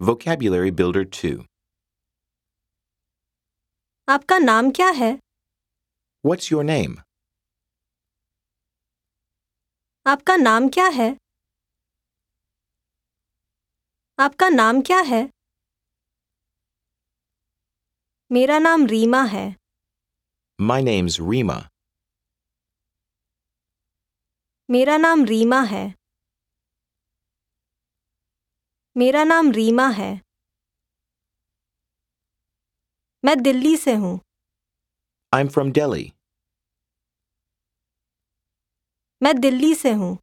Vocabulary Builder 2. आपका नाम क्या है What's your name? आपका नाम क्या है आपका नाम क्या है मेरा नाम रीमा है My name's Rima. मेरा नाम रीमा है मेरा नाम रीमा है। मैं दिल्ली से हूँ। I'm from Delhi. मैं दिल्ली से हूँ।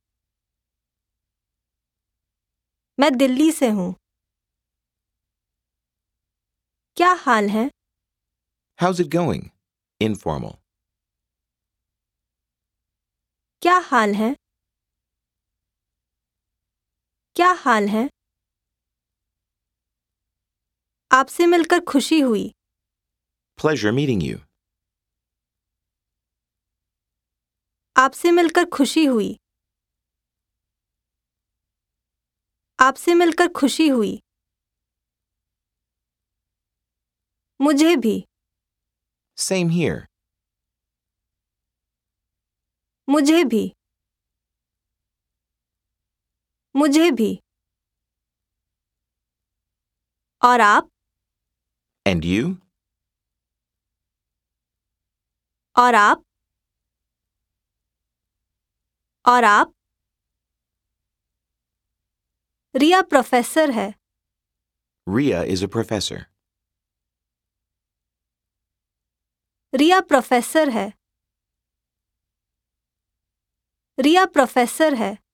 मैं दिल्ली से हूँ। क्या हाल है? How's it going? Informal. क्या हाल है? क्या हाल है? आपसे मिलकर खुशी हुई। Pleasure meeting you. आपसे मिलकर खुशी हुई। आपसे मिलकर खुशी हुई। मुझे भी। Same here. मुझे भी। मुझे भी। और आप? And you? और आप? और आप? रिया प्रोफेसर है। Ria is a professor. Ria professor है। रिया प्रोफेसर है।